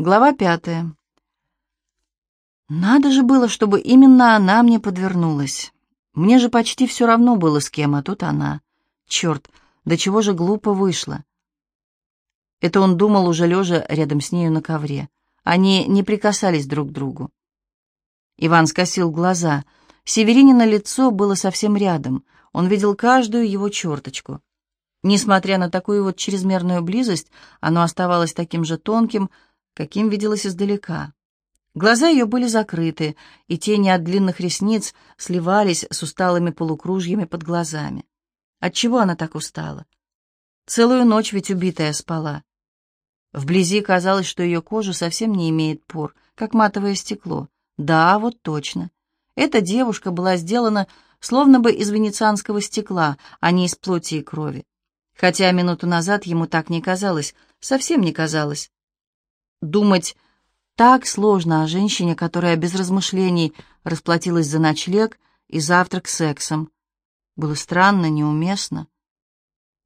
Глава пятая. Надо же было, чтобы именно она мне подвернулась. Мне же почти все равно было с кем, а тут она. Черт, до чего же глупо вышло. Это он думал, уже лежа рядом с нею на ковре. Они не прикасались друг к другу. Иван скосил глаза. Северинина лицо было совсем рядом. Он видел каждую его черточку. Несмотря на такую вот чрезмерную близость, оно оставалось таким же тонким, каким виделось издалека. Глаза ее были закрыты, и тени от длинных ресниц сливались с усталыми полукружьями под глазами. Отчего она так устала? Целую ночь ведь убитая спала. Вблизи казалось, что ее кожа совсем не имеет пор, как матовое стекло. Да, вот точно. Эта девушка была сделана словно бы из венецианского стекла, а не из плоти и крови. Хотя минуту назад ему так не казалось, совсем не казалось. Думать так сложно о женщине, которая без размышлений расплатилась за ночлег и завтрак сексом. Было странно, неуместно.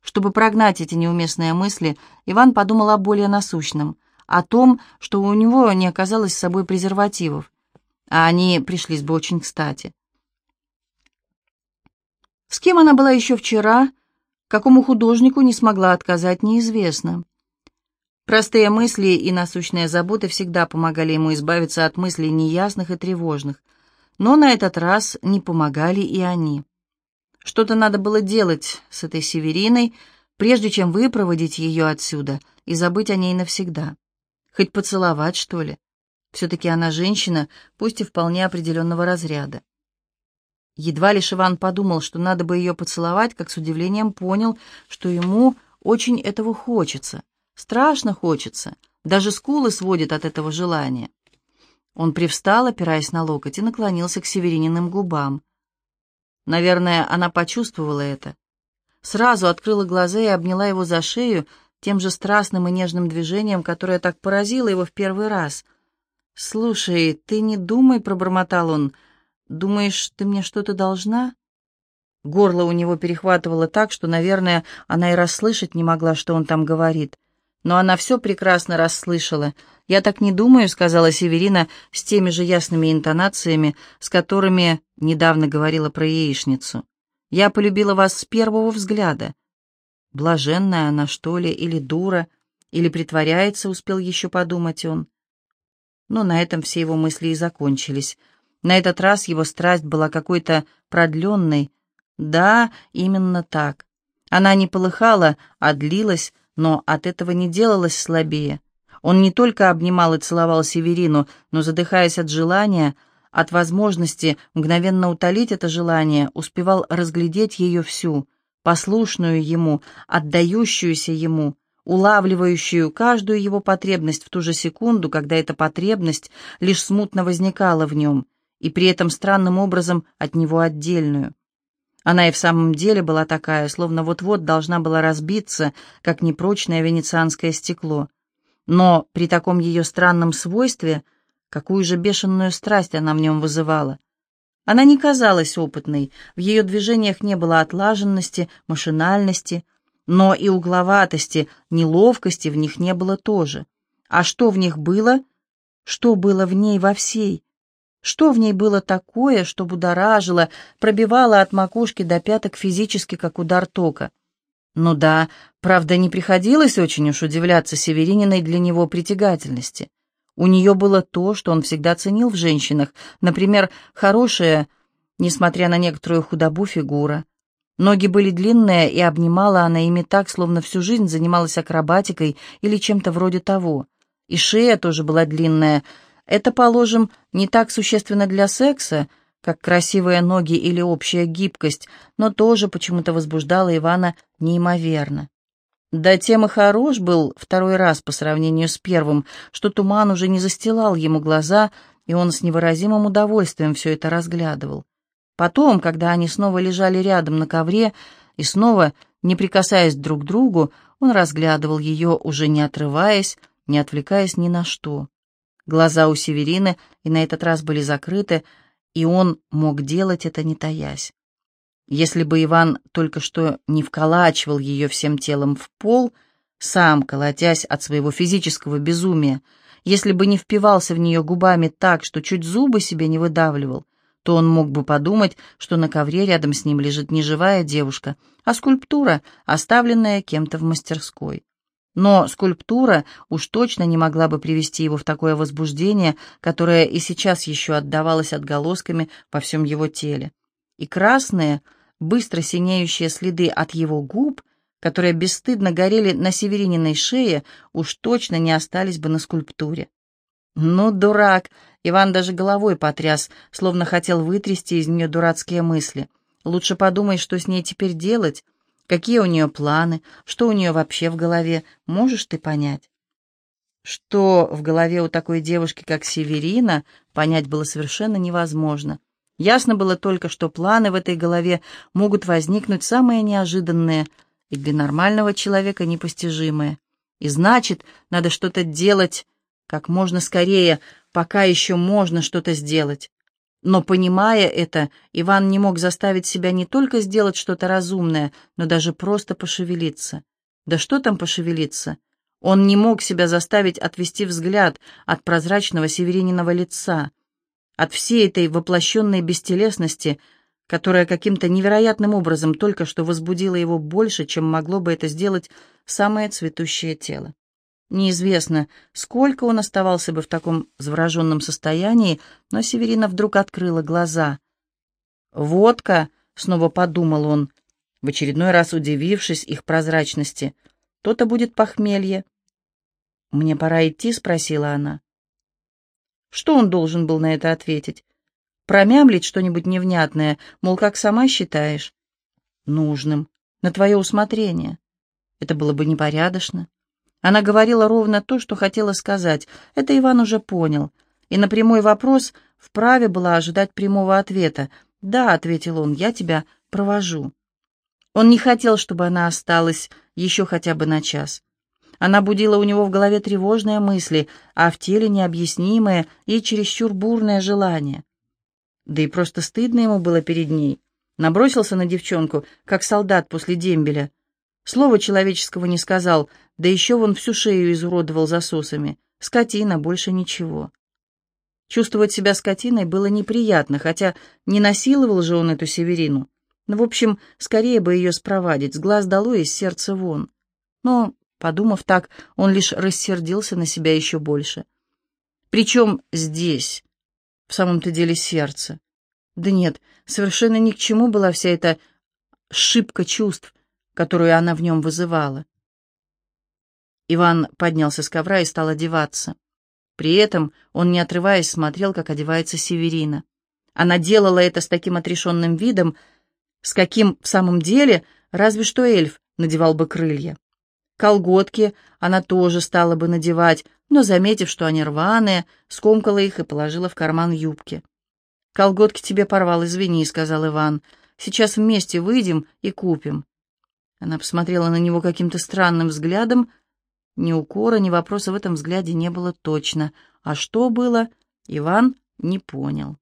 Чтобы прогнать эти неуместные мысли, Иван подумал о более насущном, о том, что у него не оказалось с собой презервативов, а они пришлись бы очень кстати. С кем она была еще вчера, какому художнику не смогла отказать, неизвестно. Простые мысли и насущные заботы всегда помогали ему избавиться от мыслей неясных и тревожных, но на этот раз не помогали и они. Что-то надо было делать с этой Севериной, прежде чем выпроводить ее отсюда и забыть о ней навсегда. Хоть поцеловать, что ли? Все-таки она женщина, пусть и вполне определенного разряда. Едва лишь Иван подумал, что надо бы ее поцеловать, как с удивлением понял, что ему очень этого хочется. Страшно хочется, даже скулы сводит от этого желания. Он привстал, опираясь на локоть, и наклонился к Северининым губам. Наверное, она почувствовала это. Сразу открыла глаза и обняла его за шею тем же страстным и нежным движением, которое так поразило его в первый раз. «Слушай, ты не думай», — пробормотал он, — «думаешь, ты мне что-то должна?» Горло у него перехватывало так, что, наверное, она и расслышать не могла, что он там говорит но она все прекрасно расслышала. «Я так не думаю», — сказала Северина с теми же ясными интонациями, с которыми недавно говорила про яичницу. «Я полюбила вас с первого взгляда». Блаженная она, что ли, или дура, или притворяется, успел еще подумать он. Но на этом все его мысли и закончились. На этот раз его страсть была какой-то продленной. Да, именно так. Она не полыхала, а длилась, но от этого не делалось слабее. Он не только обнимал и целовал Северину, но, задыхаясь от желания, от возможности мгновенно утолить это желание, успевал разглядеть ее всю, послушную ему, отдающуюся ему, улавливающую каждую его потребность в ту же секунду, когда эта потребность лишь смутно возникала в нем, и при этом странным образом от него отдельную. Она и в самом деле была такая, словно вот-вот должна была разбиться, как непрочное венецианское стекло. Но при таком ее странном свойстве, какую же бешеную страсть она в нем вызывала. Она не казалась опытной, в ее движениях не было отлаженности, машинальности, но и угловатости, неловкости в них не было тоже. А что в них было? Что было в ней во всей? Что в ней было такое, что будоражило, пробивало от макушки до пяток физически, как удар тока? Ну да, правда, не приходилось очень уж удивляться Северининой для него притягательности. У нее было то, что он всегда ценил в женщинах, например, хорошая, несмотря на некоторую худобу, фигура. Ноги были длинные, и обнимала она ими так, словно всю жизнь занималась акробатикой или чем-то вроде того. И шея тоже была длинная — это, положим, не так существенно для секса, как красивые ноги или общая гибкость, но тоже почему-то возбуждало Ивана неимоверно. Да тем и хорош был второй раз по сравнению с первым, что туман уже не застилал ему глаза, и он с невыразимым удовольствием все это разглядывал. Потом, когда они снова лежали рядом на ковре и снова, не прикасаясь друг к другу, он разглядывал ее, уже не отрываясь, не отвлекаясь ни на что. Глаза у Северины и на этот раз были закрыты, и он мог делать это не таясь. Если бы Иван только что не вколачивал ее всем телом в пол, сам колотясь от своего физического безумия, Если бы не впивался в нее губами так, что чуть зубы себе не выдавливал, то он мог бы подумать, что на ковре рядом с ним лежит не живая девушка, а скульптура, оставленная кем-то в мастерской. Но скульптура уж точно не могла бы привести его в такое возбуждение, которое и сейчас еще отдавалось отголосками по всем его теле. И красные, быстро синеющие следы от его губ, которые бесстыдно горели на Северининой шее, уж точно не остались бы на скульптуре. «Ну, дурак!» — Иван даже головой потряс, словно хотел вытрясти из нее дурацкие мысли. «Лучше подумай, что с ней теперь делать, какие у нее планы, что у нее вообще в голове, можешь ты понять?» Что в голове у такой девушки, как Северина, понять было совершенно невозможно. Ясно было только, что планы в этой голове могут возникнуть самые неожиданные и для нормального человека непостижимые. И значит, надо что-то делать как можно скорее, пока еще можно что-то сделать. Но, понимая это, Иван не мог заставить себя не только сделать что-то разумное, но даже просто пошевелиться. Да что там пошевелиться? Он не мог себя заставить отвести взгляд от прозрачного северининого лица, от всей этой воплощенной бестелесности, которая каким-то невероятным образом только что возбудила его больше, чем могло бы это сделать самое цветущее тело. Неизвестно, сколько он оставался бы в таком завороженном состоянии, но Северина вдруг открыла глаза. «Водка!» — снова подумал он, в очередной раз удивившись их прозрачности. «То-то будет похмелье». «Мне пора идти?» — спросила она. Что он должен был на это ответить? Промямлить что-нибудь невнятное, мол, как сама считаешь? Нужным, на твое усмотрение. Это было бы непорядочно. Она говорила ровно то, что хотела сказать. Это Иван уже понял. И на прямой вопрос вправе была ожидать прямого ответа. «Да», — ответил он, — «я тебя провожу». Он не хотел, чтобы она осталась еще хотя бы на час. Она будила у него в голове тревожные мысли, а в теле необъяснимое и чересчур бурное желание. Да и просто стыдно ему было перед ней. Набросился на девчонку, как солдат после дембеля. Слова человеческого не сказал, да еще вон всю шею изуродовал засосами. Скотина, больше ничего. Чувствовать себя скотиной было неприятно, хотя не насиловал же он эту Северину. Ну, в общем, скорее бы ее спровадить, с глаз долой, из сердца вон. Но, подумав так, он лишь рассердился на себя еще больше. Причем здесь, в самом-то деле, сердце. Да нет, совершенно ни к чему была вся эта шибка чувств, которую она в нем вызывала. Иван поднялся с ковра и стал одеваться. При этом он, не отрываясь, смотрел, как одевается Северина. Она делала это с таким отрешенным видом, с каким в самом деле разве что эльф надевал бы крылья. Колготки она тоже стала бы надевать, но, заметив, что они рваные, скомкала их и положила в карман юбки. «Колготки тебе порвал, извини», — сказал Иван. «Сейчас вместе выйдем и купим». Она посмотрела на него каким-то странным взглядом. Ни укора, ни вопроса в этом взгляде не было точно. А что было, Иван не понял.